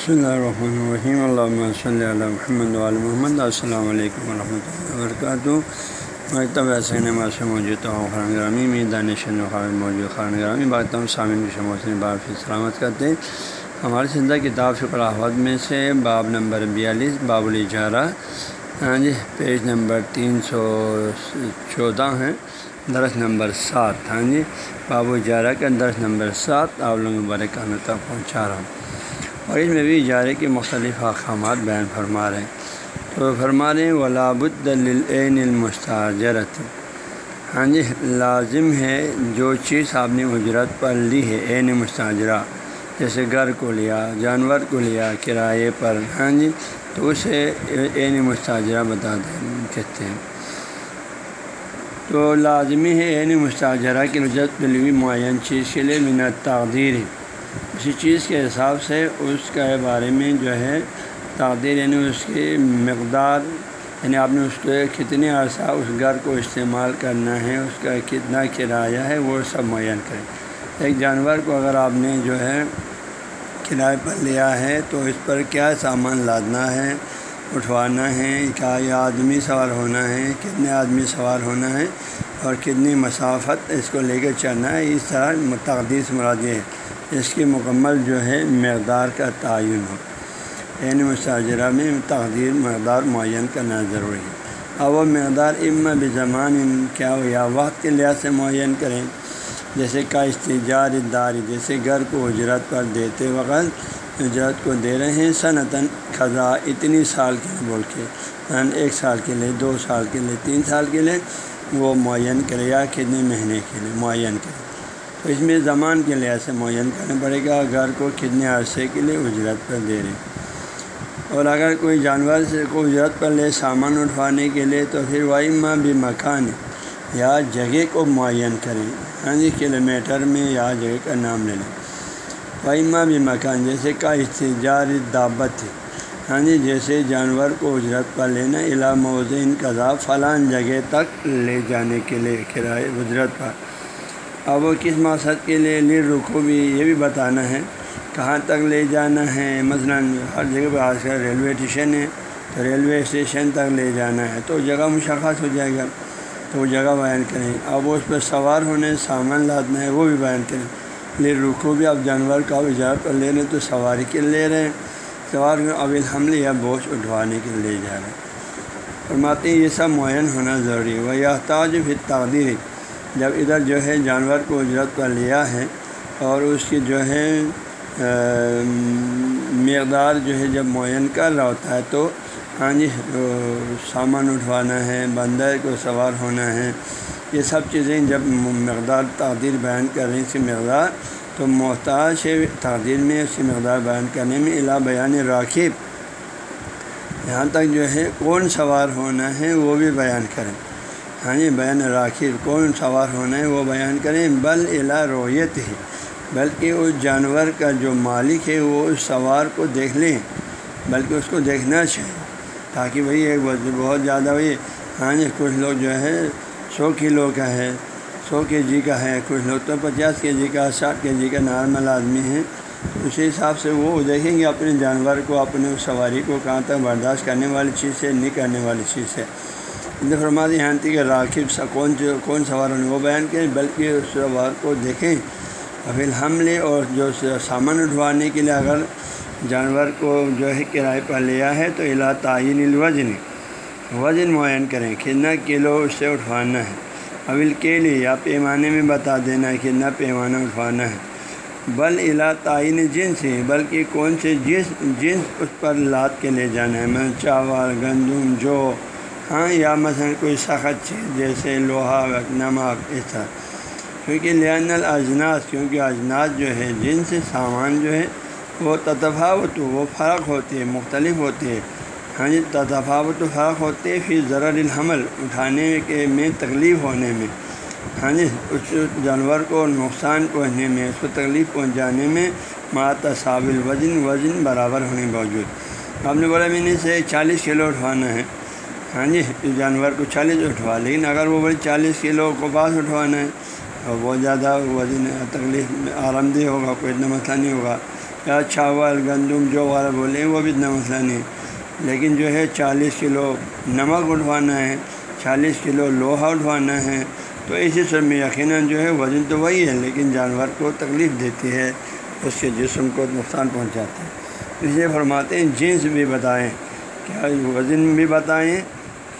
بسم اللہ الرحمن الرحیم اللہ صلی اللہ محمد علیہ محمد السلام علیکم ورحمۃ اللہ وبرکاتہ مکتب حسین معاشر موجود خران گرامی میں دانش خان موجود خران گرامی بعد تمام سامعین کی شموسن بارفی سلامت کرتے ہیں ہماری زندہ کتاب شکر احمد میں سے باب نمبر بیالیس باب الجارہ ہاں جی پیج نمبر تین سو چودہ ہیں درس نمبر سات ہاں جی باب الجارہ کا درس نمبر سات آپ لوگ مبارکانہ تک پہنچا رہا ہوں اور اس میں بھی اجارے کے مختلف احکامات بیان فرما رہے ہیں۔ تو فرما رہے ہیں ولاب الدین المستاجرت ہاں جی لازم ہے جو چیز آپ نے اجرت پر لی ہے، عین مستاجرہ، جیسے گھر کو لیا، جانور کو لیا، کرائے پر ہاں جی تو اسے عین مستاجرہ بتا دیں کہتے ہیں۔ تو لازمی ہے عین مستاجرہ کی رجت لی معین چیز کے لیے منت تقدیر اسی چیز کے حساب سے اس کے بارے میں جو ہے تعدیر یعنی اس کی مقدار یعنی آپ نے اس کو کتنے عرصہ اس گھر کو استعمال کرنا ہے، اس کا کتنا کرایہ ہے، وہ سب معین کریں۔ ایک جانور کو اگر آپ نے جو ہے کرائے پر لیا ہے تو اس پر کیا سامان لادنا ہے، اٹھوانا ہے، کیا یہ آدمی سوار ہونا ہے، کتنے آدمی سوار ہونا ہے اور کتنی مسافت اس کو لے کے چلنا ہے، اس طرح متعدد مراد یہ ہے۔ اس کی مکمل جو ہے مقدار کا تعین ہو۔ یعنی مستاجرہ میں تقدیر مقدار معین کرنا ضروری ہے۔ اب وہ مقدار ام بزمان کیا ہو یا وقت کے لحاظ سے معین کریں۔ جیسے کا استجار داری، جیسے گھر کو اجرت پر دیتے وقت اجرت کو دے رہے ہیں۔ صنعتاً خزاں اتنی سال کے لیے بول کے یعنی ایک سال کے لیے، دو سال کے لیے، تین سال کے لیے وہ معین کرے یا کتنے مہینے کے لیے معین کرے۔ تو اس میں زمان کے لحاظ سے معین کرنا پڑے گا، گھر کو کتنے عرصے کے لیے اجرت پر دے رہے اور اگر کوئی جانور سے کو اجرت پر لے سامان اٹھوانے کے لیے تو پھر وہی ماں بھی مکان یا جگہ کو معین کریں ہاں جی یعنی کلو میٹر میں یا جگہ کا نام لے لیں وہی ماں بھی مکان، جیسے کا استجار دعوت ہاں جی جیسے جانور کو اجرت پر لینا علا موزین قضا فلاں جگہ تک لے جانے کے لیے کرائے اجرت پر۔ اب وہ کس مقصد کے لیے لی رکو بھی یہ بھی بتانا ہے، کہاں تک لے جانا ہے؟ مثلا ہر جگہ پہ آج کل ریلوے اسٹیشن ہے، تو ریلوے اسٹیشن تک لے جانا ہے، تو جگہ مشخص ہو جائے گا، تو وہ جگہ بیان کریں۔ اب وہ اس پہ سوار ہونے، سامان لادنا ہے، وہ بھی بیان کریں۔ لے رکو بھی اب جانور کا اجازت پر لے رہے ہیں، تو سواری کے لے رہے ہیں۔ سوار اب حملے یا بوجھ اٹھوانے کے لیے لے جا رہے ہیں۔ فرماتے ہیں یہ سب معین ہونا ضروری ہے۔ وہ یہ تاج پھر تقدیر جب ادھر جو ہے جانور کو اجرت پر لیا ہے اور اس کی جو ہے مقدار جو ہے جب معین کر رہا ہوتا ہے تو ہاں جی سامان اٹھوانا ہے، بندر کو سوار ہونا ہے۔ یہ سب چیزیں جب مقدار تعدیر بیان کر رہی ہیں اس کی مقدار، تو محتاج ہے تعدیر میں اس کی مقدار بیان کرنے میں الا بیان راکب۔ یہاں تک جو ہے کون سوار ہونا ہے وہ بھی بیان کریں۔ ہاں جی بیان راکب کون سوار ہونا ہے وہ بیان کریں، بل الا رویت ہی بلکہ اس جانور کا جو مالک ہے وہ اس سوار کو دیکھ لیں، بلکہ اس کو دیکھنا چاہیے تاکہ وہی ایک بہت زیادہ وہی ہاں جی کچھ لوگ جو ہے، سو کلو کا ہے، سو کے جی کا ہے، کچھ لوگ تو پچاس کے جی کا، ساٹھ کے جی کا نارمل آدمی ہے اسی حساب سے وہ دیکھیں گے اپنے جانور کو، اپنے سواری کو کہاں تک برداشت کرنے والی چیز ہے، نہیں کرنے والی چیز ہے۔ فرماتی یہاں تھی کہ راکب سا کون جو کون سوار ہونے وہ بیان کریں، بلکہ اس سوار کو دیکھیں۔ اور پھر حملے اور جو سامان اٹھوانے کے لیے اگر جانور کو جو ہے کرائے پر لیا ہے، تو الا تعین الوزن، وزن معین کریں کتنا کلو اس سے اٹھوانا ہے۔ اول کے لیے یا پیمانے میں بتا دینا ہے کتنا پیمانہ اٹھوانا ہے۔ بل الا تعین جنس ہی بلکہ کون سے جنس جنس اس پر لاد کے لے جانا ہے۔ میں چاول، گندم، جو ہاں یا مثلاً کوئی سخت چیز جیسے لوہا، نمک، اس طرح۔ کیونکہ لین الاجناس کیونکہ اجناس جو ہے، جن سے سامان جو ہے، وہ تطفاوت وہ فرق ہوتی ہے مختلف ہوتی ہے ہاں جی تطفاوت و فرق ہوتے پھر ذرا الحمل، اٹھانے کے میں تکلیف ہونے میں۔ ہاں جی اس جانور کو نقصان پہنچنے میں، اس کو تکلیف پہنچانے میں تصابل وزن وزن برابر ہونے باوجود۔ آپ نے بولا میں نے سے چالیس کلو اٹھوانا ہے۔ ہاں جی جانور کو چالیس اٹھوا، لیکن اگر وہ بڑی چالیس کلو کو پاس اٹھوانا ہے، اور بہت زیادہ وزن تکلیف آرام دہ ہوگا، کوئی اتنا مسئلہ نہیں ہوگا۔ یا چاول، گندم، جو والا بولیں وہ بھی اتنا مسئلہ نہیں۔ لیکن جو ہے چالیس کلو نمک اٹھوانا ہے، چالیس کلو لوہا اٹھوانا ہے، تو اسی سب میں یقیناً جو ہے وزن تو وہی ہے، لیکن جانور کو تکلیف دیتی ہے، اس کے جسم کو نقصان پہنچاتے ہیں اسے فرماتے ہیں، جنس بھی بتائیں۔ کیا وزن بھی بتائیں؟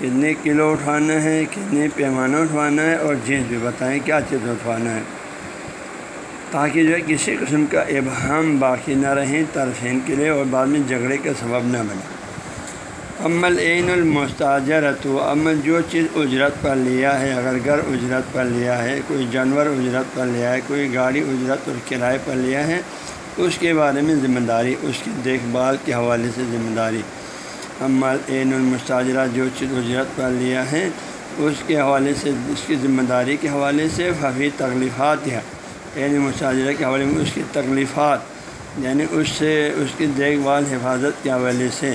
کتنے کلو اٹھوانا ہے، کتنے پیمانہ اٹھوانا ہے اور جنس بھی بتائیں کیا چیز اٹھوانا ہے۔ تاکہ جو ہے کسی قسم کا ابہام باقی نہ رہیں طرفین کے لیے اور بعد میں جھگڑے کا سبب نہ بنے۔ عمل عین المستاجر تو عمل جو چیز اجرت پر لیا ہے، اگر گھر اجرت پر لیا ہے، کوئی جانور اجرت پر لیا ہے، کوئی گاڑی اجرت اور کرائے پر لیا ہے، اس کے بارے میں ذمہ داری، اس کی دیکھ بھال کے حوالے سے ذمہ داری۔ عین المستاجرہ جو چیز اجرت پر لیا ہے، اس کے حوالے سے، اس کی ذمہ داری کے حوالے سے ففی تکلیفات یا عین مستاجرہ کے حوالے میں اس کی تکلیفات یعنی اس سے، اس کی دیکھ بھال، حفاظت کے حوالے سے۔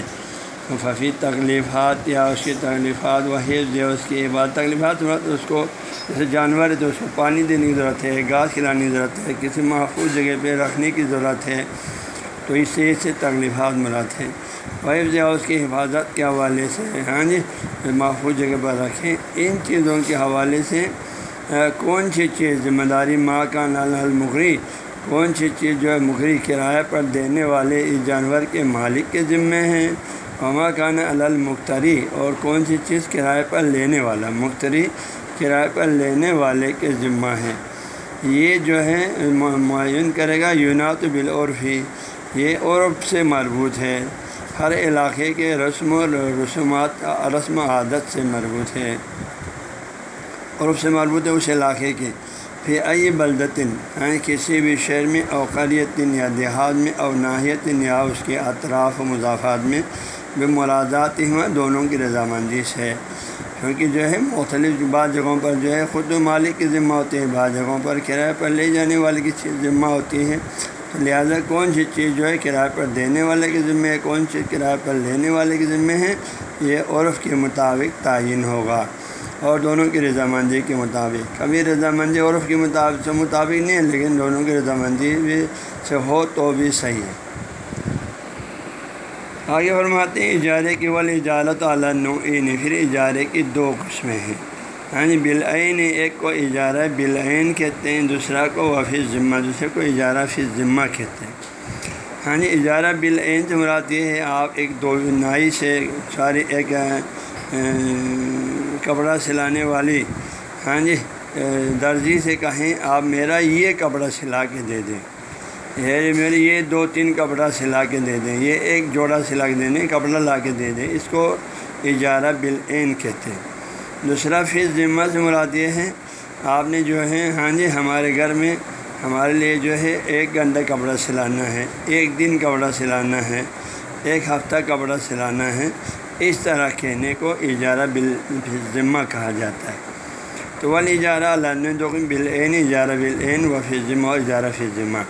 ففی تکلیفات یا اس کی تکلیفات و حفظ یا اس کی عبادت، تکلیفات اس کو، جیسے جانور ہے تو اس کو پانی دینے کی ضرورت ہے گھاس کھلانے کی ضرورت ہے، کسی محفوظ جگہ پہ رکھنے کی ضرورت ہے۔ تو اس سے اس سے تکلیفات مراد ہیں۔ حفظ یا جی، اس کی حفاظت کے حوالے سے ہاں جی محفوظ جگہ پر رکھیں۔ ان چیزوں کے حوالے سے کون سی چیز ذمہ داری ماں کا نال المغری کون سی چیز جو ہے مغری کرایہ پر دینے والے اس جانور کے مالک کے ذمے ہیں وما کان المختری اور کون سی چیز کرائے پر لینے والا مختری کرائے پر لینے والے کے ذمہ ہے؟ یہ جو ہے معین کرے گا، یونات بالعرفی یہ عرف سے مربوط ہے۔ ہر علاقے کے رسم و رسومات رسم و عادت سے مربوط ہے عرف سے مربوط ہے اس علاقے کے۔ پھر ائی بلدتن یعنی کسی بھی شہر میں اوقریتن یا دیہات میں او ناحیت یا اس کے اطراف و مضافات میں بے مرادات ہی دونوں کی رضامندی سے۔ کیونکہ جو ہے مختلف بعض جگہوں پر جو ہے خود مالک کی ذمہ ہوتی ہے، بعض جگہوں پر کرائے پر لے جانے والے کی ذمہ ہوتی ہے۔ لہٰذا کون سی چیز جو ہے کرائے پر دینے والے کے ذمے ہے، کون سی کرائے پر لینے والے کے ذمے ہے، یہ عرف کے مطابق تعین ہوگا۔ اور دونوں کی رضامندی کے مطابق۔ کبھی رضامندی عرف کے مطابق سے مطابق نہیں ہے، لیکن دونوں کی رضامندی بھی سے ہو تو بھی صحیح ہے۔ آگے فرماتے ہیں، اجارے کی ول اجالت علیہ نوعین پھر اجارے کی دو قسمیں ہیں۔ ہاں جی بلعین ایک کو اجارہ بلعین کہتے ہیں، دوسرا کو وفی ذمہ، دوسرے کو اجارہ فی ذمہ کہتے ہیں۔ ہاں جی اجارہ بلعین سے مراد یہ ہے، آپ ایک دو نائی سے ساری ایک کپڑا سلانے والی ہاں جی درزی سے کہیں آپ میرا یہ کپڑا سلا کے دے دیں۔ یہ جی، میرے یہ دو تین کپڑا سلا کے دے دیں۔ یہ ایک جوڑا سلا کے دے دیں، کپڑا لا کے دے دیں۔ اس کو اجارہ بالعین کہتے ہیں۔ دوسرا فیس ذمہ سے مراد یہ ہے آپ نے جو ہے ہاں جی ہمارے گھر میں ہمارے لیے جو ہے ایک گھنٹہ کپڑا سلانا ہے، ایک دن کپڑا سلانا ہے، ایک ہفتہ کپڑا سلانا ہے، اس طرح کہنے کو اجارہ بال ذمہ کہا جاتا ہے۔ تو وہ اجارہ اللہ دو بالعین اجارہ بالعین و فی ذمہ اجارہ فی ذمہ۔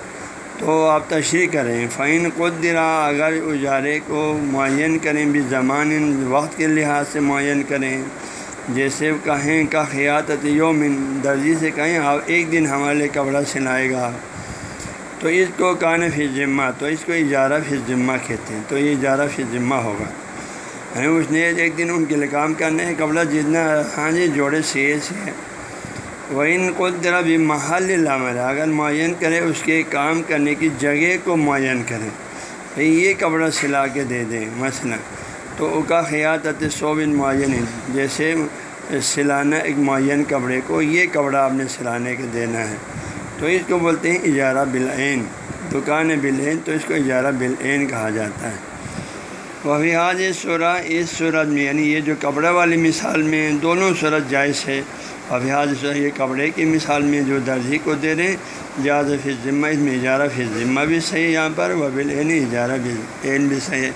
تو آپ تشریح کریں فعین قدرا اگر اجارے کو معین کریں بھی زمان وقت کے لحاظ سے معین کریں جیسے کہیں کا خیات یومن درجی سے کہیں آپ ایک دن ہمارے لیے کپڑا سلائے گا۔ تو اس کو کان فی ذمہ تو اس کو اجارہ فی ذمہ کہتے ہیں، تو یہ اجارہ فی ذمہ ہوگا۔ یعنی اس نے ایک دن ان کے لیے کام کرنے کپڑا جتنا ہاں جی جوڑے سے وہ ان کو ذرا بھی محل لامر اگر معین کرے اس کے کام کرنے کی جگہ کو معین کریں یہ کپڑا سلا کے دے دیں۔ مثلا تو او کا خیات معین جیسے سلانا ایک معین کپڑے کو یہ کپڑا آپ نے سلانے کے دینا ہے۔ تو اس کو بولتے ہیں اجارہ بالعین۔ دکان بالعین تو اس کو اجارہ بالعین کہا جاتا ہے۔ وہ حاض سورہ، اس صورت میں یعنی یہ جو کپڑے والی مثال میں دونوں صورت جائز ہے۔ ابھیاز یہ کپڑے کی مثال میں جو درجی کو دے رہے ہیں، جاز فی ذمہ اس میں اجارہ فی ذمہ بھی صحیح یہاں پر وہ بلین اجارہ بھی عین بھی صحیح ہے۔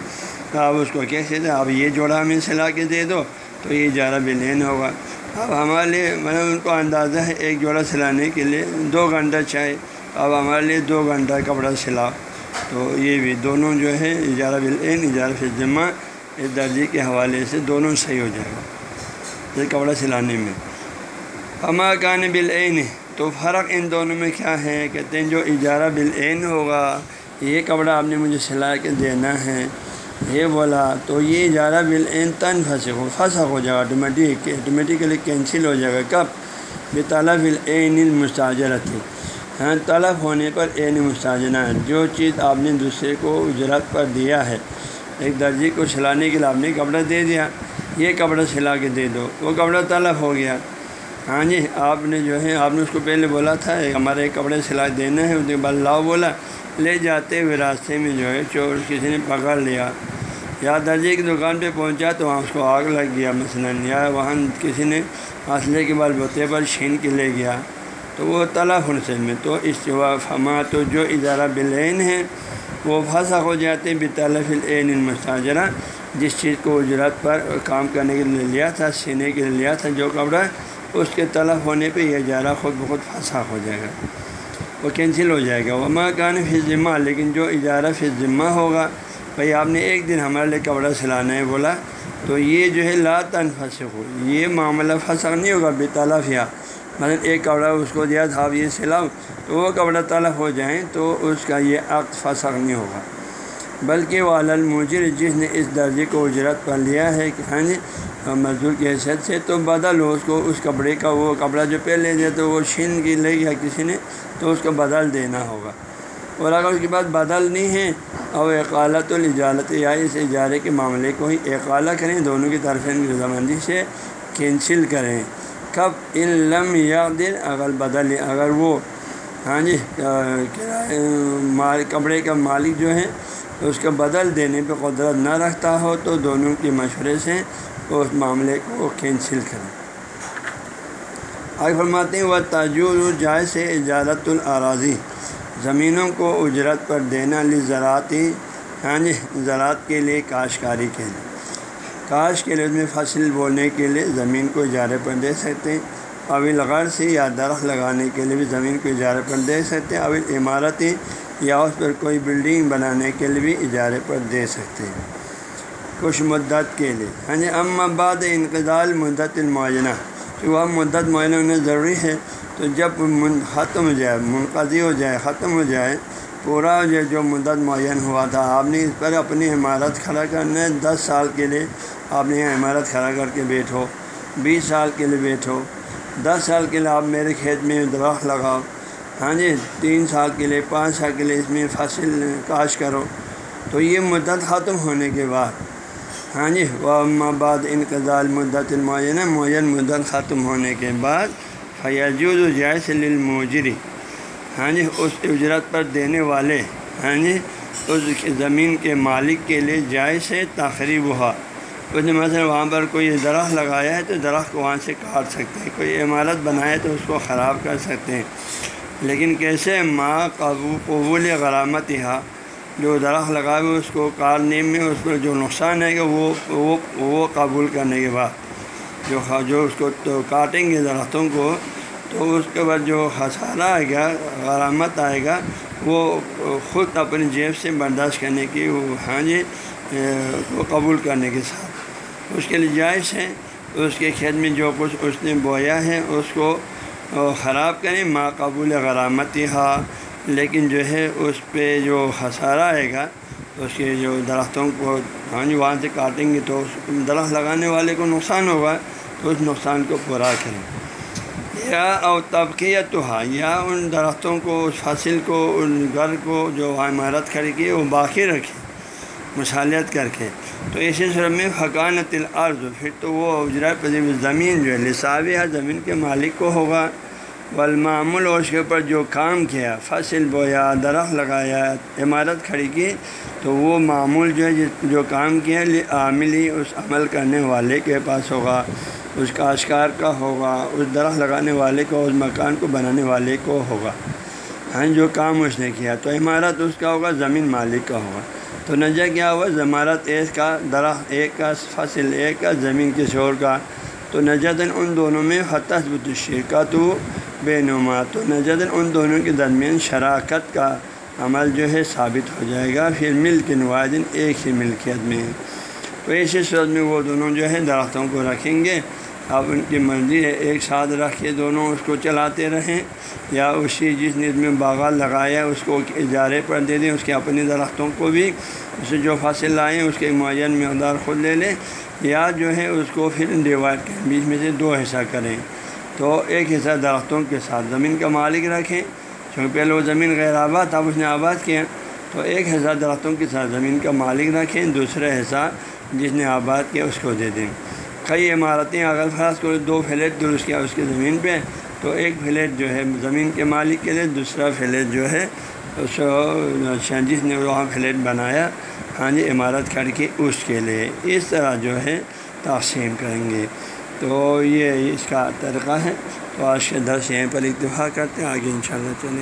تو آپ اس کو کیسے دیں آپ یہ جوڑا ہمیں سلا کے دے دو، تو یہ اجارہ بلین ہوگا۔ اب ہمارے لیے مطلب ان کو اندازہ ہے، ایک جوڑا سلانے کے لیے دو گھنٹہ چاہے۔ اب ہمارے لیے دو گھنٹہ کپڑا سلا۔ تو یہ بھی دونوں جو ہے، اجارہ بلین اجارہ فی ذمہ اس درجی کے حوالے سے دونوں صحیح ہو جائے گا۔ یہ کپڑا سلانے میں۔ ہما کان بالعین۔ تو فرق ان دونوں میں کیا ہے؟ کہتے ہیں جو اجارہ بالعین ہوگا، یہ کپڑا آپ نے مجھے سلا کے دینا ہے۔ یہ بولا، تو یہ اجارہ بل این تن پھنسے ہو پھنسا ہو جائے گا آٹومیٹک آٹومیٹیکلی کینسل ہو جائے گا۔ کب؟ بے طلب العین المستاجرتی ہاں طلب ہونے پر عین مستاجنا ہے۔ جو چیز آپ نے دوسرے کو اجرت پر دیا ہے، ایک درجی کو سلانے کے لیے آپ نے کپڑا دے دیا، یہ کپڑا سلا کے دے دو، وہ کپڑا طلب ہو گیا۔ ہاں جی آپ نے جو ہے، آپ نے اس کو پہلے بولا تھا، ہمارے کپڑے سلائی دینا ہے اس کے بعد لاؤ بولا۔ لے جاتے ہوئے راستے میں جو ہے چور کسی نے پکڑ لیا۔ یا درجے کی دکان پہ پہنچا تو وہاں اس کو آگ لگ گیا مثلاً، یا وہاں کسی نے اصلے کے بال بوتے پر چھین کے لے گیا۔ تو وہ طلب سے میں تو فما تو جو ادارہ بلین ہے، وہ پھنسا ہو جاتے بطلف العین المستاجرہ، جس چیز کو اجرت پر کام کرنے کے لیے لیا تھا، سینے کے لیے لیا تھا، جو کپڑا اس کے طلب ہونے پہ یہ اجارہ خود بخود پھنسا ہو جائے گا۔ وہ کینسل ہو جائے گا۔ وہ ماں کان فی ذمہ لیکن جو اجارہ فی ذمہ ہوگا، بھائی آپ نے ایک دن ہمارے لیے کپڑا سلانا ہے بولا، تو یہ جو ہے لا تن پھنسے ہو یہ معاملہ پھنسا نہیں ہوگا، بے طلف یا۔ مطلب ایک کپڑا اس کو دیا تھا آپ یہ سلاؤ، تو وہ کپڑا طلب ہو جائیں تو اس کا یہ عقد پھنسا نہیں ہوگا۔ بلکہ وہ المجر، جس نے اس درجے کو اجرت پر لیا ہے کہ ہاں جی ہاں، مزدور کی حیثیت سے تو بدل ہو اس کو، اس کپڑے کا وہ کپڑا جو پہلے دیا تو وہ چھین کی لے گیا کسی نے، تو اس کو بدل دینا ہوگا۔ اور اگر اس کے بعد بدل نہیں ہے، اور اقالت الجالت یا اس اجارے کے معاملے کو ہی اقالا کریں، دونوں کی طرف رضامندی سے کینسل کریں۔ کب؟ ان لم یا دن اگر بدل، اگر وہ ہاں جی کپڑے کا مالک جو ہے، اس کا بدل دینے پہ قدرت نہ رکھتا ہو، تو دونوں کے مشورے سے اس معاملے کو کینسل کریں۔ آگے فرماتے ہیں وہ تجر جائز سے اجازت الاراضی زمینوں کو اجرت پر دینا لی زراعتی یعنی ہاں جی زراعت کے لیے کاشتکاری کے لیے۔ کاش کے لیے اس میں فصل بولنے کے لیے زمین کو اجارے پر دے سکتے ہیں۔ اول غرض یا درخت لگانے کے لیے بھی زمین کو اجارے پر دے سکتے ہیں۔ اول عمارتیں یا اس پر کوئی بلڈنگ بنانے کے لیے بھی اجارے پر دے سکتے ہیں۔ کچھ مدت کے لیے۔ یعنی ہاں جی ام بعد انقضال مدت المعینہ۔ کہ وہ مدت معینہ ہونا ضروری ہے۔ تو جب ختم ہو جائے، منقضی ہو جائے، ختم ہو جائے، پورا جو جو مدت معین ہوا تھا، آپ نے اس پر اپنی عمارت کھڑا کرنا ہے۔ دس سال کے لیے آپ نے یہاں عمارت کھڑا کر کے بیٹھو۔ بیس سال کے لیے بیٹھو۔ دس سال کے لیے آپ میرے کھیت میں درخت لگاؤ۔ ہاں جی تین سال کے لیے، پانچ سال کے لیے اس میں فصل کاش کرو۔ تو یہ مدت ختم ہونے کے بعد ہاں جی وہ بعد انقضال مدت المعینہ معین مدت ختم ہونے کے بعد فیاجوز و جائز للموجری ہاں جی اس اجرت پر دینے والے ہاں جی اس زمین کے مالک کے لیے جائز ہے تقریب ہوا۔ اس نے مثلاً وہاں پر کوئی درخت لگایا ہے تو درخت کو وہاں سے کاٹ سکتے ہیں، کوئی عمارت بنائے تو اس کو خراب کر سکتے ہیں۔ لیکن کیسے؟ ماں قبو قبول غرامت یہاں جو درخت لگائے ہوئے اس کو کاٹنے میں، اس کو جو نقصان ہے کہ وہ وہ وہ قبول کرنے کے بعد جو جو اس کو تو کاٹیں گے درختوں کو، تو اس کے بعد جو خسارہ آئے گا، غرامت آئے گا، وہ خود اپنی جیب سے برداشت کرنے کی، وہ ہاں جی وہ قبول کرنے کے ساتھ اس کے لیے جائز ہے اس کے کھیت میں جو کچھ اس نے بویا ہے، اس کو خراب کریں ماں قبول غرامت ہا۔ لیکن جو ہے اس پہ جو خسارہ آئے گا، اس کے جو درختوں کو ہاں جی وہاں سے کاٹیں گے تو اس درخت لگانے والے کو نقصان ہوگا، تو اس نقصان کو پورا کریں۔ یا اور طبقیت تو ہاں یا ان درختوں کو، اس فصل کو، ان گھر کو جو وہاں عمارت کھڑی کی وہ باقی رکھیں مصالحت کر کے۔ تو اسی صورت میں حقانت العرض پھر تو وہ اجرا پذیر زمین جو ہے لساوی ہے زمین کے مالک کو ہوگا۔ والمعمول اور اس کے اوپر جو کام کیا، فصل بویا درخت لگایا، عمارت کھڑی کی، تو وہ معمول جو ہے جو کام کیا عامل ہی اس عمل کرنے والے کے پاس ہوگا، اس کا اشکار کا ہوگا، اس درخت لگانے والے کو، اس مکان کو بنانے والے کو ہوگا۔ ہاں جو کام اس نے کیا، تو عمارت اس کا ہوگا، زمین مالک کا ہوگا۔ تو نجا کیا ہوا؟ زمارت ایک کا، درخت ایک کا، فصل ایک کا، زمین کے شور کا۔ تو نجدن ان دونوں میں حتث کا و بے نما تو نجدن ان دونوں کے درمیان شراکت کا عمل جو ہے ثابت ہو جائے گا، پھر مل کے نوازن ایک ہی ملکیت میں. تو ایسی صورت میں وہ دونوں جو ہے درختوں کو رکھیں گے اب ان کی مرضی ہے، ایک ساتھ رکھ کے دونوں اس کو چلاتے رہیں یا اسی جس نے اس میں باغات لگایا اس کو اجارے پر دے دیں، اس کے اپنے درختوں کو بھی اسے جو فصل لائیں اس کے معین مقدار خود لے لیں یا جو ہے اس کو پھر ڈیوائڈ کریں، بیچ میں سے دو حصہ کریں۔ تو ایک حصہ درختوں کے ساتھ زمین کا مالک رکھیں چونکہ پہلے وہ زمین غیر آباد اب اس نے آباد کیا۔ تو ایک حصہ درختوں کے ساتھ زمین کا مالک رکھیں، دوسرا حصہ جس نے آباد کیا اس کو دے دیں۔ کئی عمارتیں اگر فرض کو دو فلیٹ درست کیا اس کی زمین پہ تو ایک فلیٹ جو ہے زمین کے مالک کے لیے، دوسرا فلیٹ جو ہے اس جس نے وہاں فلیٹ بنایا ہاں جی عمارت کھڑ کے اس کے لیے۔ اس طرح جو ہے تقسیم کریں گے۔ تو یہ اس کا طریقہ ہے۔ تو آج کے درس یہیں پر اتفاق کرتے ہیں۔ آگے انشاءاللہ چلیں۔